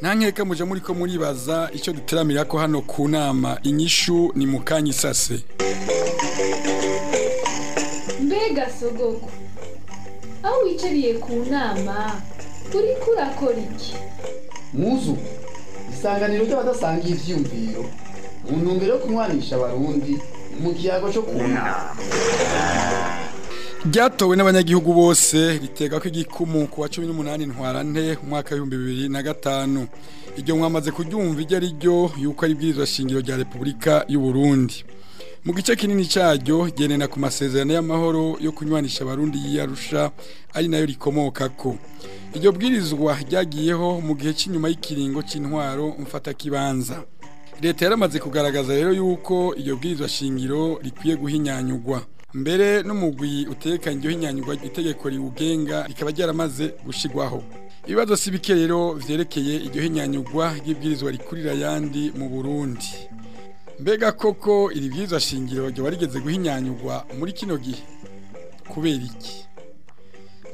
nta nkeka muje muri ko muribaza icyo duteramira ko hano ku nama inyishu ni mu kanya isase mbega sogoko aho wicariye ku nama uri kurakora iki muzu isanganiro ry'abadasanga ibyiyumviro mu ntumbero yo kunywanisha abarundi mu kiyago cyo ku nama ryatowe n'abanyagihugu bose ritega ko igikumu wa cumi n'umunani ntwarante umwaka w'ibihumbi bibiri na gatanu iryo mwamaze kuryumva iryo ari ryo yuko ari bwirizwa shingiro rya repubulika y'u Burundi mu gice kinini cyaryo ryenera ku masezerano y'amahoro yo kunywanisha abarundi yiyarusha ari nayo rikomoka ko iryo bwirizwa ryagiyeho mu gihe cy'inyuma y'ikiringo cy'intwaro kibanza. leta yaramaze kugaragaza rero yuko iryo bwirizwa shingiro rikwiye guhinyanyugwa. mbere n'umugwi utekanye inyanywa itegeko riwugenga rikaba ryaramaze gushyirwaho ibibazo si bike rero byerekeye iryo hinyanyugwa ry'ibwirizwa rikurira ayandi mu burundi mbega koko iri bwiza shingiro ryaba rigeze guhinyanyugwa muri kino gihe kubera iki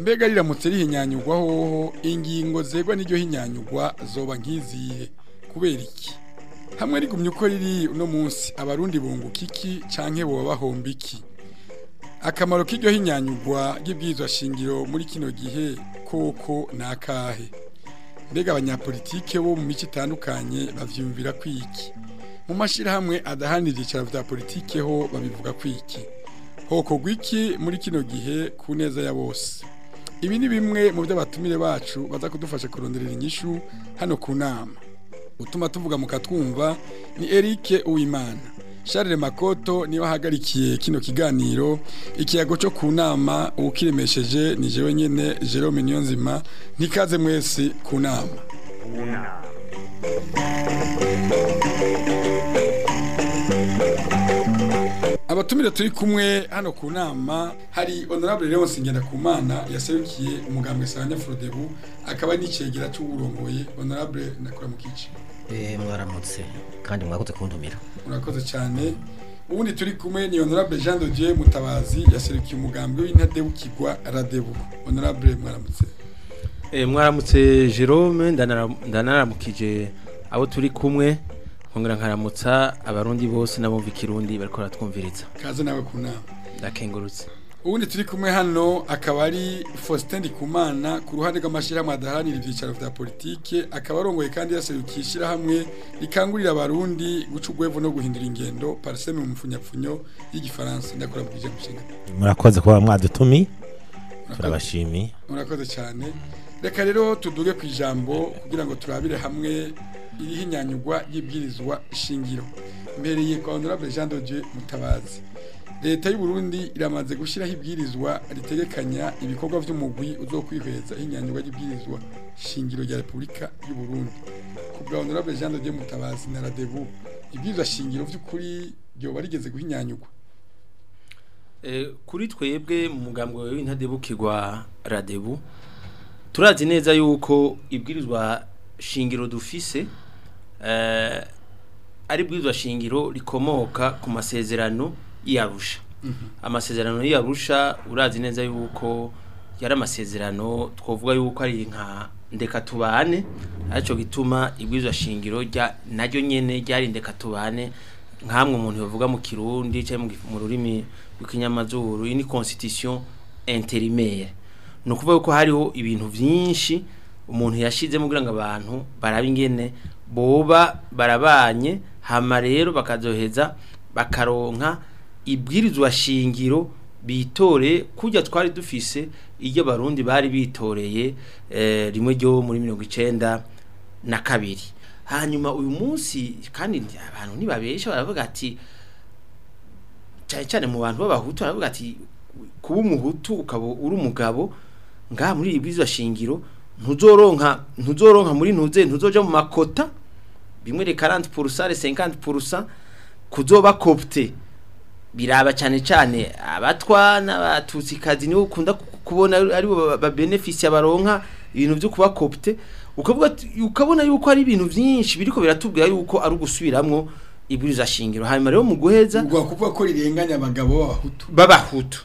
mbega riramutse rihinyanyugwa hoho ingingo zegwa n'iryo hinyanyugwa zoba nkiziye kubera iki hamwe rigumye uko riri uno munsi abarundi bunguka iki canke boba bahomba iki akamaro k'iryo hinyanyugwa ry'ibwirizwa shingiro muri kino gihe koko ni akahe mbega abanyapolitike bo mu mico itandukanye bavyumvira kwiki mu mashirahamwe adahanije icara vya politike ho babivuga kwiki hoko gwiki muri kino gihe ku neza ya bose ibi ni bimwe mu by'abatumire bacu baza kudufasha kuronderera inyishu hano ku nama utuma tuvuga mukatwumva ni Eric Uwimana Charles makoto ni ahagarikiye kino kiganiro ikiyago cyo ku nama ukiremesheje ni jewe nyine Jerome Nyonzima n’ikaze mwese ku nama abatumire turi kumwe hano ku nama hari honorable Leon Singendakumana yaserukiye umugambwe Sanya Frodebu akaba n'icegera cy'uburongoye honorable nakora mukici eh mwaramutse kandi mwakoze kundumira urakoze cyane ubundi turi kumwe ni honorable jean de mutabazi yaserukiye umugambi w'intadebukirwa radebu honorable mwaramutse eh, mwaramutse jerome ndanaramukije abo turi kumwe nkongera nkaramutsa abarundi bose n'abumva ikirundi bariko baratwumviriza kaze nawe ku nama ndakengurutse ubundi turi kumwe hano akaba ari Faustin Kumana ku ruhande rw'amashyirahamwe adaharanira ibyicaro bya politike akaba arongoye kandi yaserukiye ishyirahamwe rikangurira abarundi guca ugwevo no guhindura ingendo pariseme mu mfunyapfunyo y'igifaransa ndakora mu mushinga murakoze kuba mwadutumi turabashimiye murakoze cyane reka rero tuduge ku ijambo kugira ngo turabire hamwe iriho inyanyugwa y'ibwirizwa shingiro mbereye kwa honorable Jean Dieu Mutabazi leta y'u Burundi iramaze gushyiraho ibwirizwa ritegekanya ibikorwa by'umugwi uzokwihweza inyandiko y'ibwirizwa shingiro rya Repubulika y'u Burundi ku bwa de Mutabazi na Radebu ibwirizwa shingiro by'ukuri byo barigeze guhinyanyurwa eh, kuri twebwe mu mugambwe w'intadebukirwa radebu turazi neza yuko ibwirizwa shingiro dufise eh, ari bwirizwa shingiro rikomoka ku masezerano y'Arusha mhm. amasezerano iyarusha urazi neza yuko yari amasezerano twavuga yuko ari nka ndeka tubane aricyo gituma igwizwa shingiro rya naryo nyene ryari ndeka tubane nkamwe umuntu yovuga mu kirundi cyangwa mu rurimi rw'ikinyamazuru ni constitution intérimaire ni ukuvuga ko hariho ibintu byinshi umuntu yashizemo kugira ngo abantu barabe ingene boba barabanye hama rero bakazoheza bakaronka ibwirizwa shingiro bitore kujya twari dufise iryo barundi bari bitoreye eh, rimwe ryo muri mirongo icyenda na kabiri hanyuma uyu munsi kandi abantu ntibabesha baravuga ati cyane cyane mu bantu b'abahutu baravuga ati kuba umuhutu ukaba uri umugabo nga muri ibwirizwa shingiro ntuzoronka ntuzoronka muri ntuze ntuzoja mu makota bimwe reka 40% 50% kuzoba copte biraba cyane cyane abatwa n'abatutsikazi nibo ukunda kubona aribo babenefisiye baronka ibintu byo kuba ukavuga ukabona yuko ari ibintu byinshi biriko biratubwira yuko ari ugusubiramwo ibwiriza shingiro hanyuma rero mu guheza kuvuga ko rirenganya abagabo b'abahutu b'abahutu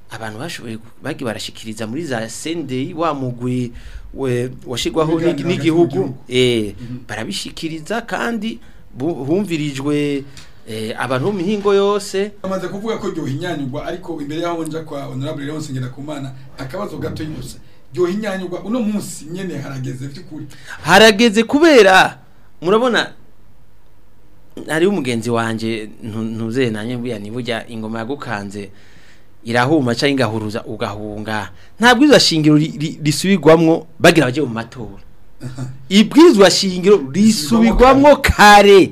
abantu bashoboye bagi barashikiriza muri za sendeyi wamugwi washigwaho n'igihugu eh barabishikiriza kandi bumvirijwe eh, abantu mihingo yose amaze kuvuga ko ryo hinyanyugwa ariko imbere yaho nja kwa honorable Leon Sengera kumana akabazo gato yose ryo hinyanyugwa uno munsi nyene harageze byukuri harageze kubera murabona ari umugenzi wanje ntuzena nyebya nibujya ingoma yagukanze irahuma cyangwa ingahuruza ugahunga nta shingiro risubirwamwo bagira abajye mu matora Ibwizwa shingiro risubirwamwo kare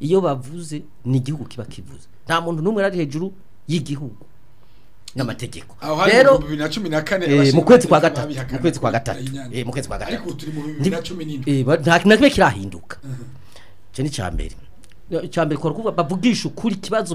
iyo bavuze ni igihugu kiba kivuze nta muntu n'umwe ari hejuru y'igihugu n'amategeko rero eh, mu kwezi kwa gatatu eh, mu kwezi kwa gatatu mu kwezi kwa gatatu nta kintu na kimwe kirahinduka icyo ni mbere cyambere ko bavugisha ukuri ikibazo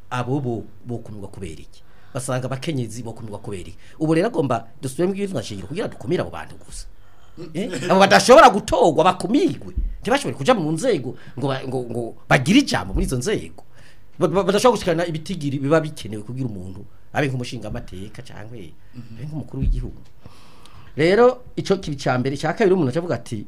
abo bo bo kubera iki basanga abakenyezi bakumirwa kubera ubu rero agomba dusubiremo ibintu shingiro kugira dukumire abo bantu gusa eh? abo badashobora gutorwa bakumirwe ntibashobore kujya mu nzego ngo ngo bagire ijambo muri izo nzego badashobora gushikana ibitigiri biba bikenewe kubwira umuntu abe nk'umushinga amateka cyangwa mhm. abe nk'umukuru w'igihugu rero icyo kiri cya mbere cya kabiri umuntu avuga ati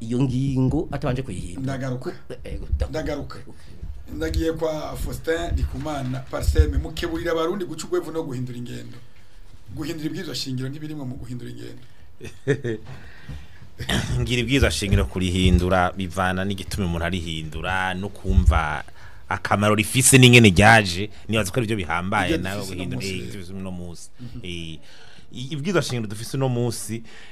iyo ngingo atabanje kuyihindura ndagaruka eh, eh, ndagaruka ndagiye kwa faustin ndikumana pariseme mukeburira abarundi guca urwego no guhindura ingendo guhindura ibwirizwa shingiro ntibirimo mu guhindura ingendo ngira ibwirizwa shingiro kurihindura bivana n'igituma umuntu arihindura no kumva akamaro rifise n'ingene ryaje nibaza ko ari bihambaye nawe guhindura no munsi mhm. eh, ibwirizwa shingiro dufise no munsi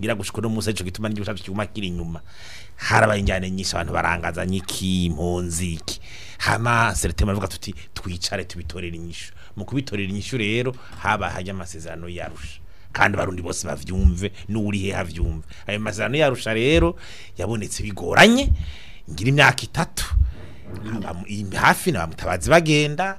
ngira gushika no munsi ico gituma n'igishaka kiri inyuma harabaye injyana nyinshi abantu barangaza nyiki impunzi iki hama seretema avuga tuti twicare tubitorera inyishu mu kubitorera inyishu rero haba hajya amasezerano yarusha kandi barundi bose babyumve n'uri he havyumve ayo masezerano yarusha rero yabonetse bigoranye ngira imyaka itatu hafi na bamutabazi bagenda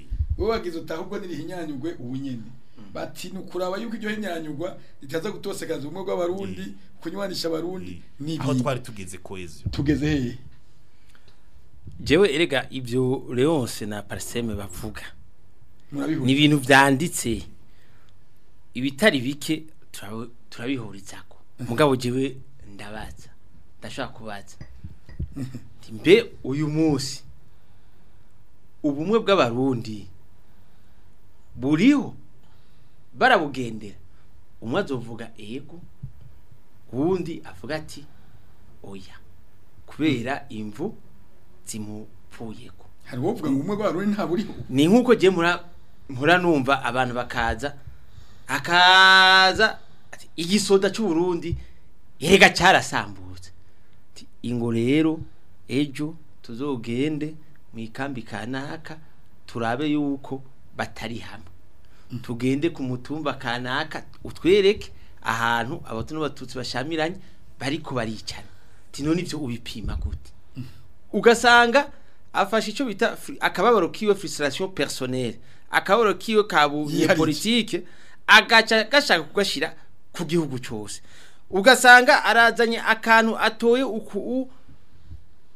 wowe wagize utaha ubwo nirihinyanyugwe ubu nyene hmm. bati nukuraba yuko iryo hinyanyugwa ritaza gutosekaza ubumwe bw'abarundi eh. kunywanisha abarundi eh. n'ibindi aho twari tugeze koheziyo tugeze hehe jewe erega ibyo leonce na parseme bavuga ni ibintu byanditse ibitari bike turabihurizako mugabo jewe ndabaza ndashaka kubaza mbe uyu munsi ubumwe bw'abarundi buriho barabugendera umwe azovuga ego uwundi avuga ati oya kubera imvu zimupfuyeko hari uwo uvuga ngo umwe bw'abarundi ntaburiho ni nk'uko gemura mpora numva abantu bakaza akaza igisoda cy'uburundi erega cyarasambutse ingo rero ejo tuzogende mu ikambi kanaka turabe yuko batari hamwe tugende ku mutumba kanaka utwereke ahantu abatutsi n'abatutsi bashamiranye bariko baricara tino nibyo ubipima gute ugasanga afashe icyo bita akababaro kiwe frustration personnelle akaboro kiwe kabumye politike agaca gashaka kugashira ku gihugu cyose ugasanga arazanye akantu atoye uku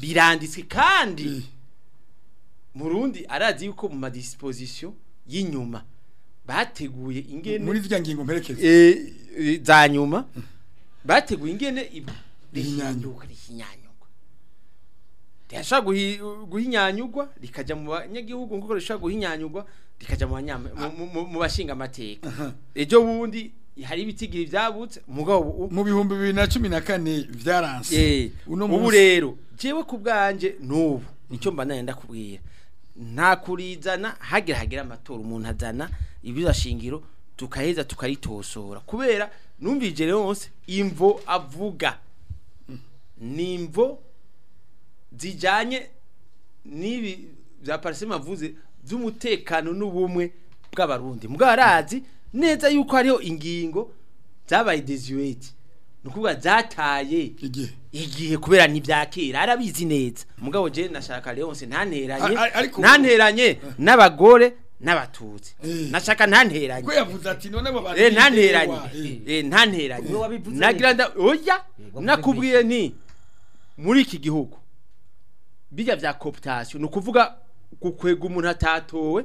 biranditswe kandi eh. mu arazi yuko mu madisipozisiyo y'inyuma bateguye ingene muri zya ngingo mperekeza eh, za nyuma mm. bateguye ingene ibi rihinyanyo rishobora guhinyanyugwa rikajya mu banyagihugu nk'uko rishobora guhinyanyugwa rikajya mu bashingamateka ejo bundi hari ibitigiri byabutse mu bihumbi bibiri na cumi na kane byaranse ubu rero njyewe ku bwanjye n'ubu nicyo mba nayenda kubwira nta kurizana hagira hagira amatora umuntu azana ibizashingiro tukaheza tukaritosora kubera numvije rero imvo avuga mm. ni imvo zijyanye n'ibi bya parisima avuze by'umutekano n'ubumwe bw'abarundi mbwarazi neza yuko hariho ingingo zabaye dezuweti ni ukuvuga zataye igihe kubera ntibyakira arabizi neza mugabo je nashaka Leonce ntanteranye ntanteranye eh. n'abagore n'abatutsi eh. nashaka ntanteranye ko yavuze ati none abo eh, bantu ntanteranye ntanteranye nagira oya nakubwiye nti muri iki gihugu bijya vya cooptation ni ukuvuga gukwega umuntu atatowe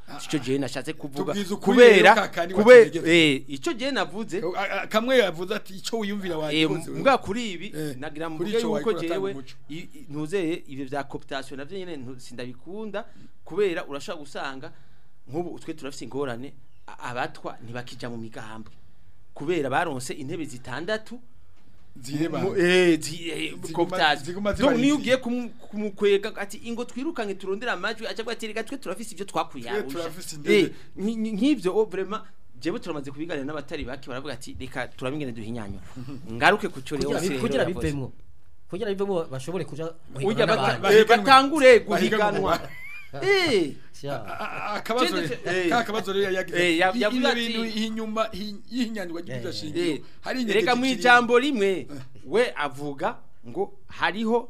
sicyo jewe nashatse kuvuga kubera eh icyo jewe navuze kamwe yavuze ati icyo wiyumvira wagiye eh, mbwa kuri ibi eh, nagira mvuge yuko jewe ntuzeye ibyo bya cooptation navyo nyene sindabikunda kubera urashaka gusanga nk'ubu twe turafise ingorane abatwa ntibakija mu migambwe kubera baronse intebe zitandatu zireba eh, eh, niyo ugiye kumukwega ati ingo twirukanye turondera amajwi ajya ati twe turafise ibyo twakuyabuja nk'ibyo vraiment jewe turamaze kubiganira n'abatari bake baravuga ati reka turabingene duhinyanyura ngaruke ku cyo kugira bivemwo kugira bivemwo bashobore kuja batangure guhiganwa inyuma y'inyandwa reka mu ijambo rimwe we avuga ngo hariho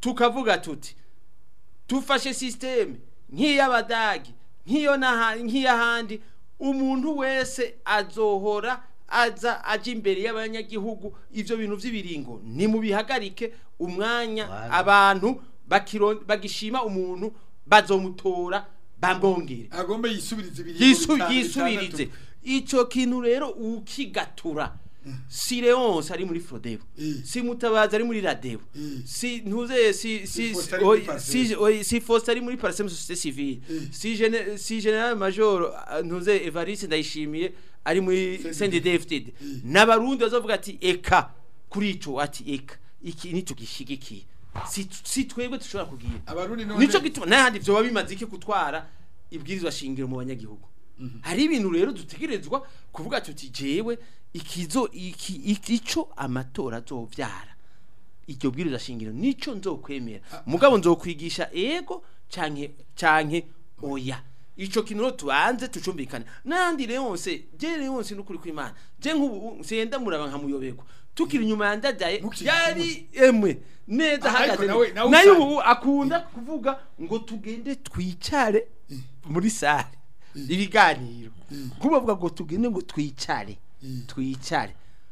tukavuga tuti tufashe sisiteme nk'iy'abadage nk'iy'ahandi umuntu wese azohora aza ajya imbere y'abanyagihugu ibyo bintu by'ibiringo nimubihagarike umwanya abantu bagishima umuntu bazomutora bambongere agomba yisubirize yisubirize icyo kintu rero ukigatura eh. si leonce ari muri frodebo eh. si mutabazi ari muri radebo eh. si ntuze si si ari muri parasemu sosiyete sivile si general major ntuze evariste ndayishimiye ari muri sendede fdd n'abarundi bazavuga ati eka kuri icyo ati eka iki nicyo gishyigikiye si twebwe dushobora kugira nicyo gituma n'ahandi byoba bimaze iki gutwara ibwirizwa shingiro mu banyagihugu mhm. hari ibintu rero dutegerezwa kuvuga tuti jewe ikizo ico amatora azovyara iryo bwirizwa shingiro nicyo nzokwemera ah. mugabo nzokwigisha ego canke canke oya ico kintu rero tubanze tucumbikane nandi rero wose je rero wose n'ukuri kw'Imana je nk'ubu senda muraba nkamuyoberwa tukiri inyuma ya yari emwe neza ahagaze ah, nayo ubu akunda kuvuga ngo tugende twicare muri sare mm. ibiganiro mm. kubavuga ngo tugende ngo twicare mm. twicare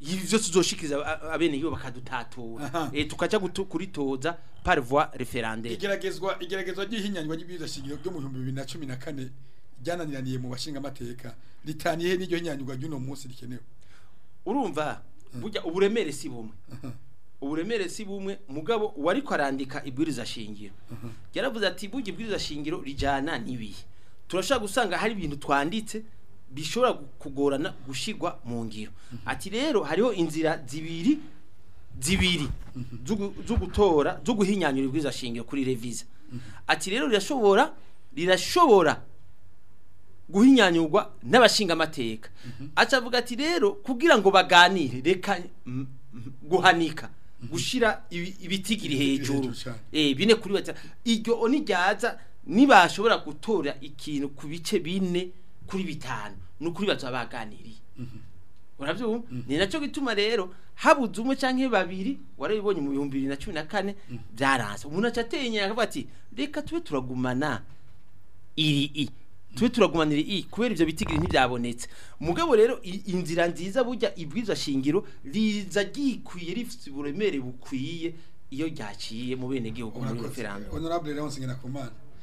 ibyo tuzoshikiriza abene iyo bakadutatura eh tukaca kuritoza par voie référendaire igeragezwa igeragezwa gihinyanywa n'ibidashingiro byo mu 2014 ryananiraniye mu bashinga amateka ritaniye n'iryo hinyanywa ry'uno munsi rikenewe urumva burya uburemere si bumwe uburemere si bumwe mugabo wari kwarandika ibwiriza shingiro yaravuze ati burya ibwiriza shingiro rijana nibiye turashaka gusanga hari ibintu twanditse bishobora kugorana gushigwa mu ngiro ati rero hariho inzira zibiri zibiri zo gutora zo guhinyanyura ibwiza shingiro kuri reviza ati rero rirashobora rirashobora guhinyanyurwa n'abashingamateka acavuga ati rero kugira ngo baganire reka guhanika gushira ibitigiri hejuru eh bine kuri bata iryo onijyaza nibashobora gutora ikintu ku bice bine kuri bitanu ni ukuri baca baganiriye mm-hmm. mm-hmm. ni nacyo gituma rero habuze umwe cyangwa babiri warabibonye mu bihumbi bibiri na cumi na kane mm-hmm. byaranze umuntu aca ateye inyanya ati reka tube turagumana iri i tube turagumanira i kubera ibyo bitigiri ntibyabonetse mugabo rero inzira nziza bujya ibwiza shingiro riza ryikwiye rifite uburemere bukwiye iyo ryaciye mu bene gihugu muri referandumu honorable leonce ngirakumana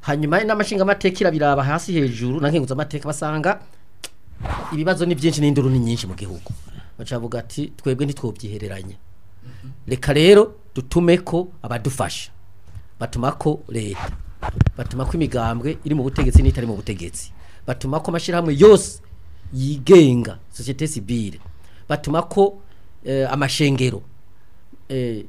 hanyuma n’amashingamateka amateka irabiraba hasi hejuru na nkinguza amateka basanga ibibazo ni byinshi n'induru ni nyinshi mu gihugu bacavuga ati twebwe ntitwobyihereranye reka rero dutume ko abadufasha batuma ko leta batuma ko imigambwe iri mu butegetsi n'itari mu butegetsi batuma ko amashyirahamwe yose yigenga sosiyete sivire batuma ko eh, amashengero eh,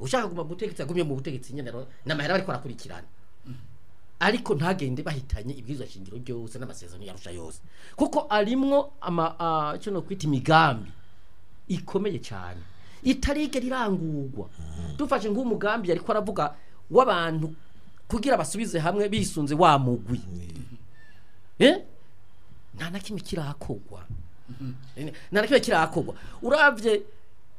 ushaka kuguma gutegetsi agumye mu butegetsi nkenera n'amahera bariko barakurikirana mhm. ariko ntagende bahitanye ibwirizwa shingiro byose n'amasezerano yarusha yose kuko arimwo icyo no kwita imigambi ikomeye cyane itarigera irangurwa mhm. dufashe nk'umugambi yariko aravuga w'abantu kugira basubize hamwe bisunze wa mugwi eh? nta na kimwe kirakogwa mm-hmm. nta na kimwe kirakogwa urabye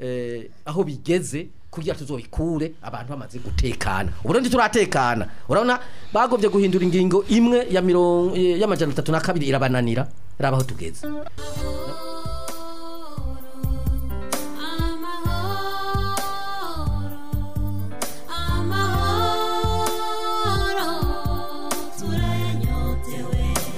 eh, aho bigeze kugira tuzobikure abantu bamaze gutekana ubundi turatekana urabona bagombye guhindura ingingo imwe ya mirongo y'amajana atatu na kabiri irabananira rabaho tugeze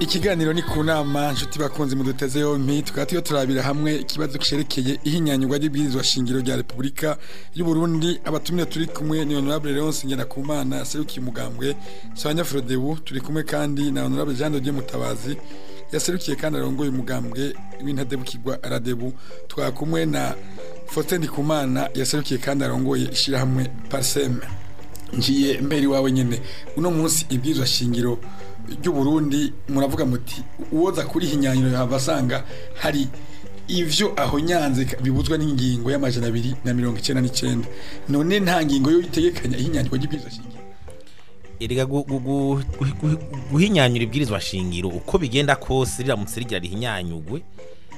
ikiganiro ni ku nama inshuti bakunze muduteze yombi tukaba turiho turabira hamwe ikibazo cyerekeye ihinyanyurwa ry'ibwirizwa shingiro rya repubulika y'uburundi abatumire turi kumwe ni honorable leonce ngerakumana serukiye umugambwe sonya frodebu turi kumwe kandi na honorable jean dodier mutabazi yaserukiye kandi arongoye umugambwe w'intadebukirwa aradebu tukaba kumwe na faustin ndikumana yaserukiye kandi arongoye ishyirahamwe parseme ngiye mbere iwawe nyine uno munsi ibwirizwa shingiro ry'uburundi muravuga muti uwoza kuri iyi nyanyiro yaba asanga hari ivyo aho nyanze bibuzwa n'ingingo y'amajana abiri na mirongo icyenda n'icyenda none nta ngingo yo itegekanya ihinyanyirwa ry'ibwirizwa shingiro erega guhinyanyura ibwirizwa shingiro uko bigenda kose riramutse rigira rihinyanyugwe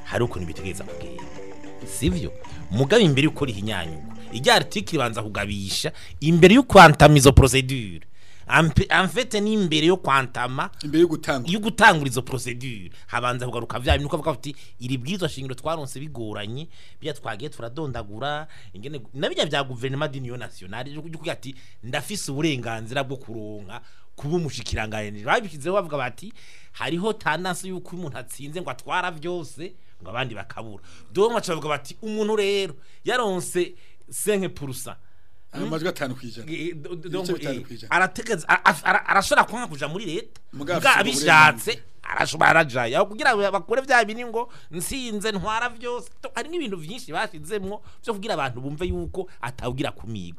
hari ukuntu ibitegereza kugenda sivyo mugabe imbere yuko rihinyanyugwa ijya article ibanza kugabisha imbere y'ukwantamizo procedure amfete n’imbere yo kwantama imbere yo gutanga yo gutangura izo procedure habanza kugaruka vya bintu kavuga uti iri bwizwa shingiro twaronse bigoranye bya twagiye turadondagura ingene nabijya bya Guverinoma d'union nationale kugira ati ndafise uburenganzira bwo kuronka kuba umushikiranganje babishizeho bavuga bati hariho tanasi yuko umuntu atsinze ngo atwara byose ngo abandi bakabura dore nkacu bavuga bati umuntu rero yaronse 5% amajwi hmm? atanu ku ijana arategeza arashobora kwanga kuja muri leta abishatse arashobora arajayo kugira ngo bakore bya bini ngo nsinze ntwara byose hari n'ibintu byinshi bashyizemwo byo kugira abantu bumve yuko atawugira kumigwe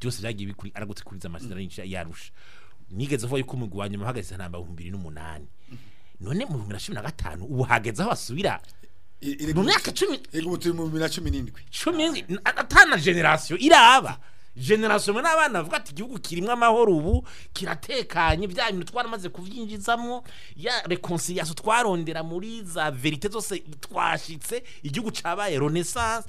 byose byagiye bikuri aragutikuriza amasezerano yarusha nigeze vuba yuko umugwi wa uhagaze intambara mu 2008 none mu 2015 ubu hageze aho basubira mu myaka 10 ego mu 2017 10 atana generation iraba generasiyo ni abana bavuga ati igihugu kirimo amahoro ubu kiratekanye bya bintu twaramaze kubyinjizamo ya rekonsiliyasiyo twarondera muri za verite zose twashyitse igihugu cyabaye renaissance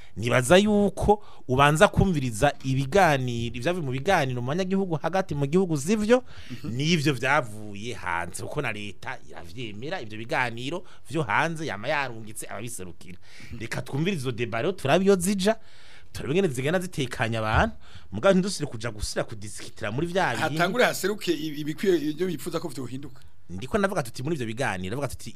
nibaza yuko ubanza kumviriza ibiganiro ibyavuye mu biganiro mu banyagihugu hagati mu gihugu z'ibyo mhm. n'ibyo byavuye hanze kuko na leta irabyemera ibyo biganiro byo hanze yama yarungitse ababiserukira mhm. reka twumvirize izo debaro turabiyo zija turabengene zigana zitekanye abantu mugabo ntidusire kuja gusira kudisikitira muri bya bintu hatangure haseruke ibikwiye ibyo bipfuza ko byohinduka ndiko navuga tuti muri ibyo biganiro navuga tuti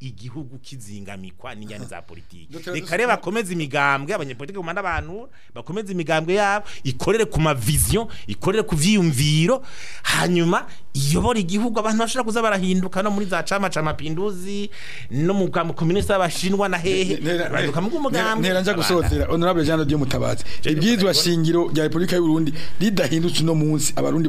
igihugu kizingamikwa n'inyane za politiki reka reba bakomeze imigambwe abanyepolitiki bumana abantu bakomeze imigambwe yabo ikorere ku maviziyo ikorere ku vyiyumviro hanyuma iyobora igihugu abantu bashobora kuza barahinduka no muri za chama cha mapinduzi no mu komunisi y'abashinwa na hehe baduka mu ntera nja gusozera honorable Jean Dieu Mutabazi ibyizwa shingiro rya Repubulika y'u Burundi ridahindutse no munsi abarundi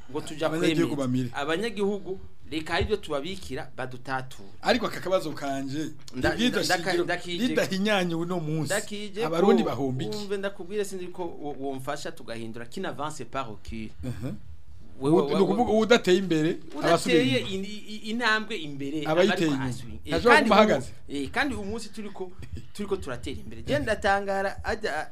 ngo tuja kwemera abanyagihugu reka aribyo tubabikira badutatura ariko aka kanje ridahinyanyuwe uno munsi abarundi bahomba iki ndakubwire sinzi ko wumfasha tugahindura kina avance par ocure ni ukuvuga uwo udateye imbere udateye intambwe imbere abayiteye eh, kandi uyu eh, munsi turi turatera imbere genda atangara ajya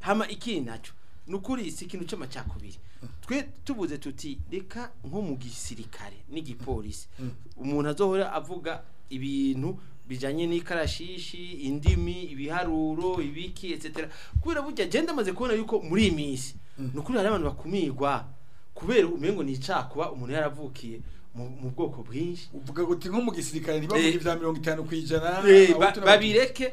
hama ikindi nacyo ni ukuri si ikintu cy'amacakubiri twe tubuze tuti reka nko mu gisirikare n'igipolisi umuntu azohora avuga ibintu bijyanye n'ikarashishi indimi ibiharuro ibiki etc kubera burya agenda amaze kubona yuko muri iyi minsi mm. ni ukuri hari abantu bakumirwa kubera umengo ni icyakuba umuntu yaravukiye mu bwoko bwinshi uvuga ngo nko mu gisirikare ntibavuge eh. ibya mirongo itanu ku ijana eh, babireke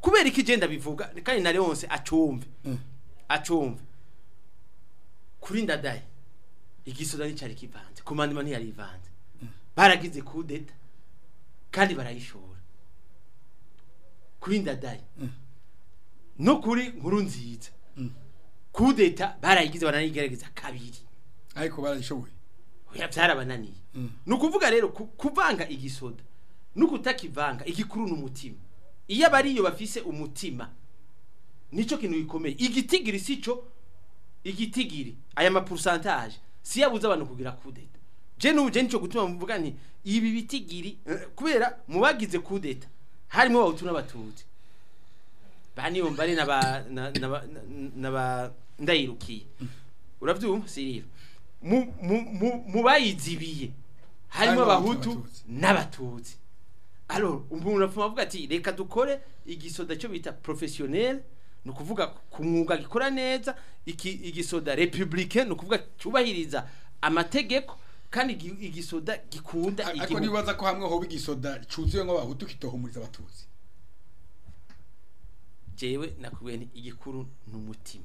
kubera ko igenda bivuga kandi na Leonce acumve mm. acumve kuri ndadaye igisoda ni cyari kivanze komandima ntiyari ivanze mm. baragize coup kandi barayishora kuri mm. no kuri nkuru nziza mm. kudeta barayigize baranayigerageza kabiri ariko barayishoboye oya byarabananiye mm. ni ukuvuga rero kuvanga igisoda no kutakivanga igikuru ni umutima iyo abariyo bafise umutima nicyo kintu gikomeye igitigiri si cyo igitigiri aya mapurusantaje si yabuze abantu kugira kudeta je n'ubugeni cyo gutuma muvuga nti ibi bitigiri eh, kubera mu bagize kudeta harimo abahutu n'abatutsi baniyumva ari n'aba ndayirukiye urabyumva siriva mu bayizibiye harimo abahutu n'abatutsi alo umuntu avuga ati reka dukore igisoda cyo bita porofesiyoneri ni ukuvuga ku mwuga gikora neza igisoda repubulike ni ukuvuga cyubahiriza amategeko kandi igisoda gikunda igihugu ariko nibaza ko hamwe hoba igisoda cyuzuye nk'abahutu kitohumuriza abatutsi jewe nakubwiye ni igikuru n'umutima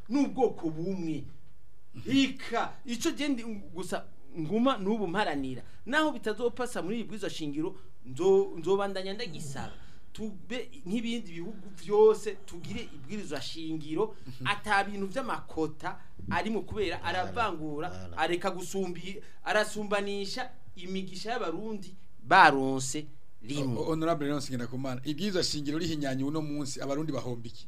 n'ubwoko bumwe mm-hmm. ika icyo gende gusa nguma n'ubu mparanira naho bitazopasa muri ibwizo shingiro nzobandanya ndagisaba mm-hmm. tube nk'ibindi bihugu byose tugire ibwirizwa shingiro ata bintu by'amakota arimo kubera aravangura areka gusumbi arasumbanisha imigisha y'abarundi baronse rimwe honorable Leon Singenda Kumana ibyizo shingiro rihinyanye uno munsi abarundi bahombiki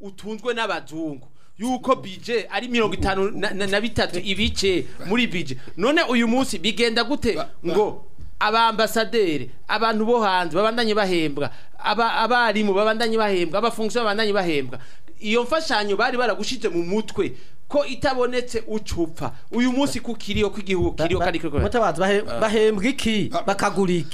utunzwe n'abazungu yuko bije ari mirongo itanu na bitatu ibice muri bije none uyu munsi bigenda gute ngo abambasaderi abantu bo hanze babandanye bahembwa abarimu babandanye bahembwa abafunguzo babandanye bahembwa iyo mfashanyo bari baragushyize mu mutwe ko itabonetse ucupfa uyu munsi kukiriyo kw'igihugu kiriyo kandi kiriko mutabazi bahembwa iki bakaguriki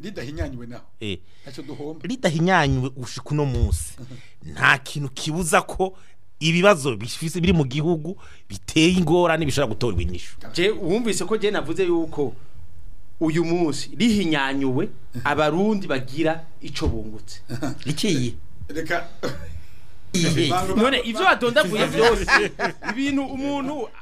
ridahinyanywe naho ntacyo duhomba ridahinyanywe ushika uno munsi nta kintu kibuza ko ibibazo biri mu gihugu biteye ingorane bishobora gutorwa inyishu wumvise ko njyewe navuze yuko uyu munsi rihinyanyuwe abarundi bagira icyo bungutse ikiyi reka ibyo badondaguye byose ibintu umuntu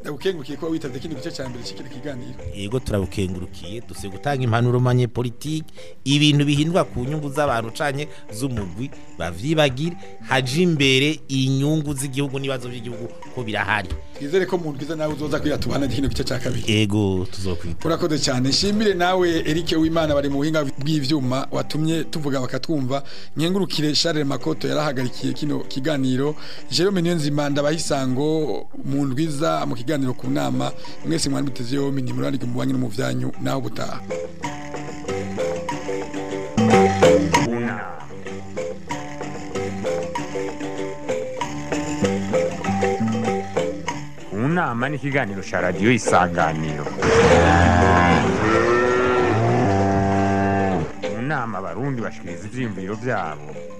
ndagukengukiye kuba witabye kino gice cya mbere cy'ikindi kiganiro yego turabukengurukiye duse gutanga impanuro manye politiki ibintu bihindwa ku nyungu z'abantu canye z'umugwi bavyibagire haje imbere inyungu z'igihugu n'ibazo by'igihugu ko birahari twizere ko umuntu ugize nawe uzoza kwiratubana kino gice cya kabiri yego tuzokwita urakoze cyane nshimire nawe Eric Wima imana bari mu buhinga bw'ibyuma watumye tuvuga bakatwumva nkengurukire Charles makoto yarahagarikiye kino kiganiro jerome niyo nzima ndabahisango mu ndwiza mu kiganiro ku nama mwese mwari muteze yombi ni murandike mu banki no mu byanyu naho butaha unama ni ikiganiro cya radiyo isanganiro inama abarundi bashikiriza ivyiyumviro vyabo